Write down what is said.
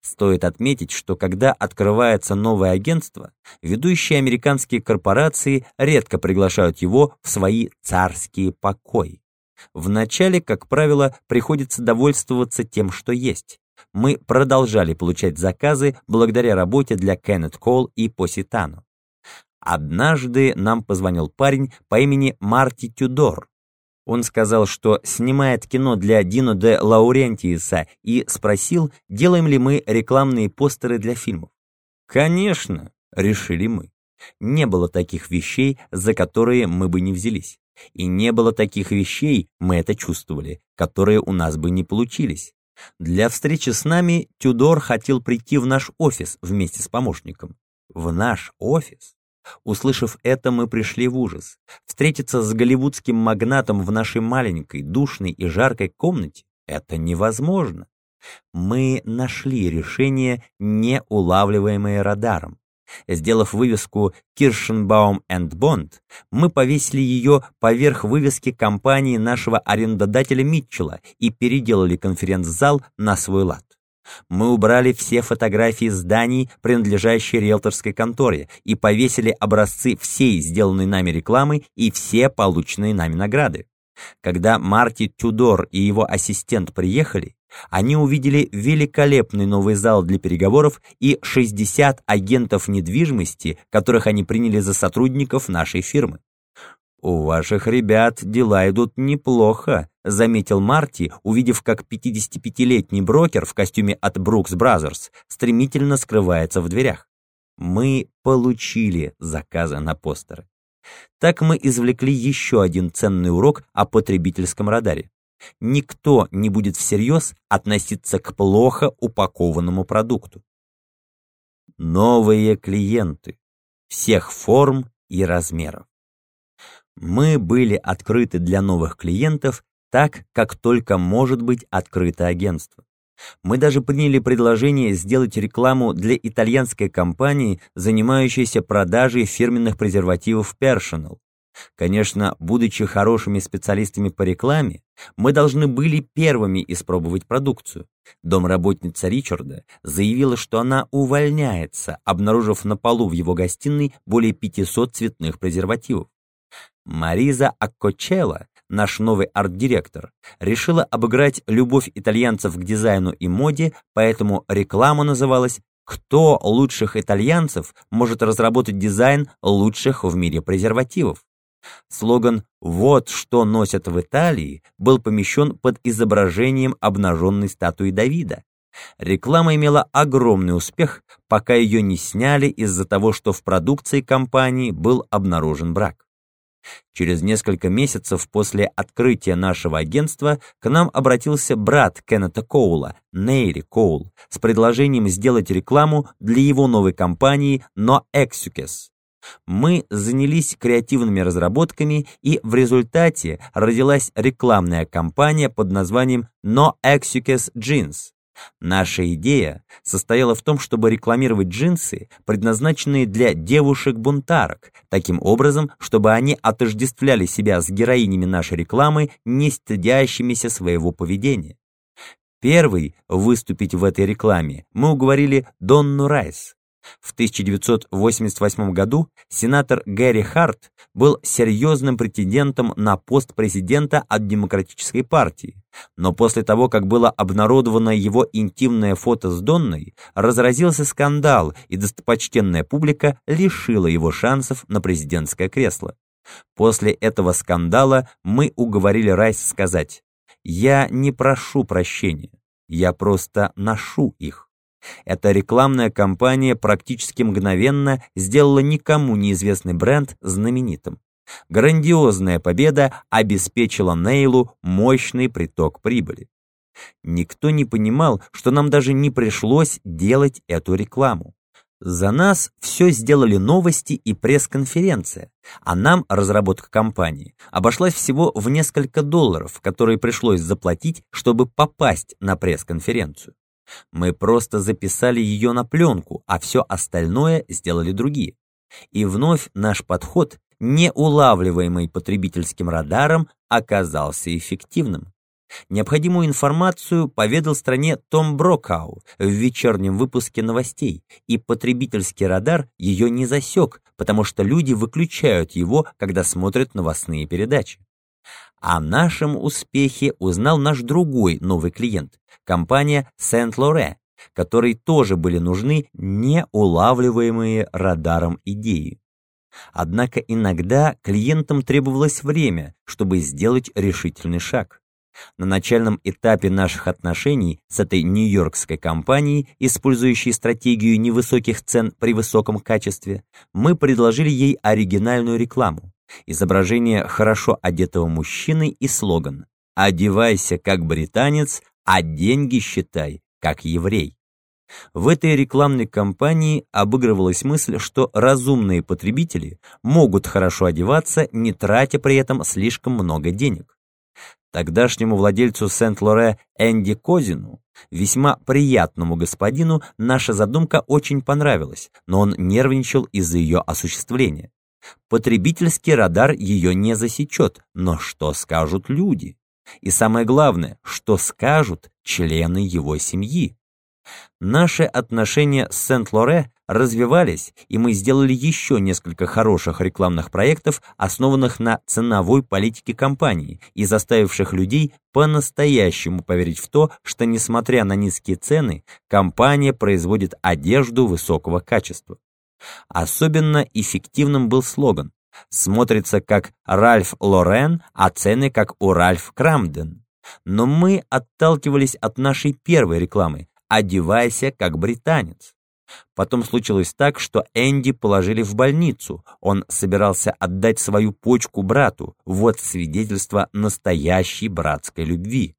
Стоит отметить, что когда открывается новое агентство, ведущие американские корпорации редко приглашают его в свои царские покои. Вначале, как правило, приходится довольствоваться тем, что есть. Мы продолжали получать заказы благодаря работе для Кеннет Кол и Поситано. Однажды нам позвонил парень по имени Марти Тюдор. Он сказал, что снимает кино для Дино де Лаурентиеса и спросил, делаем ли мы рекламные постеры для фильмов. Конечно, решили мы. Не было таких вещей, за которые мы бы не взялись. И не было таких вещей, мы это чувствовали, которые у нас бы не получились. Для встречи с нами Тюдор хотел прийти в наш офис вместе с помощником. В наш офис? Услышав это, мы пришли в ужас. Встретиться с голливудским магнатом в нашей маленькой, душной и жаркой комнате — это невозможно. Мы нашли решение, не улавливаемое радаром. Сделав вывеску «Киршенбаум энд Бонд», мы повесили ее поверх вывески компании нашего арендодателя Митчелла и переделали конференц-зал на свой лад. Мы убрали все фотографии зданий, принадлежащие риэлторской конторе, и повесили образцы всей сделанной нами рекламы и все полученные нами награды. Когда Марти Тюдор и его ассистент приехали, они увидели великолепный новый зал для переговоров и 60 агентов недвижимости, которых они приняли за сотрудников нашей фирмы. «У ваших ребят дела идут неплохо», — заметил Марти, увидев, как 55-летний брокер в костюме от Brooks Brothers стремительно скрывается в дверях. Мы получили заказы на постеры. Так мы извлекли еще один ценный урок о потребительском радаре. Никто не будет всерьез относиться к плохо упакованному продукту. Новые клиенты всех форм и размеров. Мы были открыты для новых клиентов так, как только может быть открыто агентство. Мы даже приняли предложение сделать рекламу для итальянской компании, занимающейся продажей фирменных презервативов Personal. Конечно, будучи хорошими специалистами по рекламе, мы должны были первыми испробовать продукцию. Домработница Ричарда заявила, что она увольняется, обнаружив на полу в его гостиной более 500 цветных презервативов. Мариза Аккочелло, наш новый арт-директор, решила обыграть любовь итальянцев к дизайну и моде, поэтому реклама называлась «Кто лучших итальянцев может разработать дизайн лучших в мире презервативов?» Слоган «Вот что носят в Италии» был помещен под изображением обнаженной статуи Давида. Реклама имела огромный успех, пока ее не сняли из-за того, что в продукции компании был обнаружен брак. Через несколько месяцев после открытия нашего агентства к нам обратился брат Кеннета Коула, Нейри Коул, с предложением сделать рекламу для его новой компании No Exukes. Мы занялись креативными разработками, и в результате родилась рекламная кампания под названием No Exukes Jeans. Наша идея состояла в том, чтобы рекламировать джинсы, предназначенные для девушек-бунтарок, таким образом, чтобы они отождествляли себя с героинями нашей рекламы, не стыдящимися своего поведения. Первый выступить в этой рекламе мы уговорили Донну Райс. В 1988 году сенатор Гэри Харт был серьезным претендентом на пост президента от Демократической партии, но после того, как было обнародовано его интимное фото с Донной, разразился скандал, и достопочтенная публика лишила его шансов на президентское кресло. После этого скандала мы уговорили Райс сказать «Я не прошу прощения, я просто ношу их». Эта рекламная кампания практически мгновенно сделала никому неизвестный бренд знаменитым. Грандиозная победа обеспечила Нейлу мощный приток прибыли. Никто не понимал, что нам даже не пришлось делать эту рекламу. За нас все сделали новости и пресс-конференция, а нам разработка компании обошлась всего в несколько долларов, которые пришлось заплатить, чтобы попасть на пресс-конференцию. Мы просто записали ее на пленку, а все остальное сделали другие. И вновь наш подход, не улавливаемый потребительским радаром, оказался эффективным. Необходимую информацию поведал стране Том Брокау в вечернем выпуске новостей, и потребительский радар ее не засек, потому что люди выключают его, когда смотрят новостные передачи. О нашем успехе узнал наш другой новый клиент, компания Saint-Laurent, которой тоже были нужны неулавливаемые радаром идеи. Однако иногда клиентам требовалось время, чтобы сделать решительный шаг. На начальном этапе наших отношений с этой нью-йоркской компанией, использующей стратегию невысоких цен при высоком качестве, мы предложили ей оригинальную рекламу. Изображение хорошо одетого мужчины и слоган «Одевайся как британец, а деньги считай как еврей». В этой рекламной кампании обыгрывалась мысль, что разумные потребители могут хорошо одеваться, не тратя при этом слишком много денег. Тогдашнему владельцу Сент-Лоре Энди Козину, весьма приятному господину, наша задумка очень понравилась, но он нервничал из-за ее осуществления. Потребительский радар ее не засечет, но что скажут люди? И самое главное, что скажут члены его семьи? Наши отношения с Сент-Лоре развивались, и мы сделали еще несколько хороших рекламных проектов, основанных на ценовой политике компании и заставивших людей по-настоящему поверить в то, что, несмотря на низкие цены, компания производит одежду высокого качества. Особенно эффективным был слоган «Смотрится как Ральф Лорен, а цены как у Ральф Крамден». Но мы отталкивались от нашей первой рекламы, одевайся как британец. Потом случилось так, что Энди положили в больницу. Он собирался отдать свою почку брату. Вот свидетельство настоящей братской любви.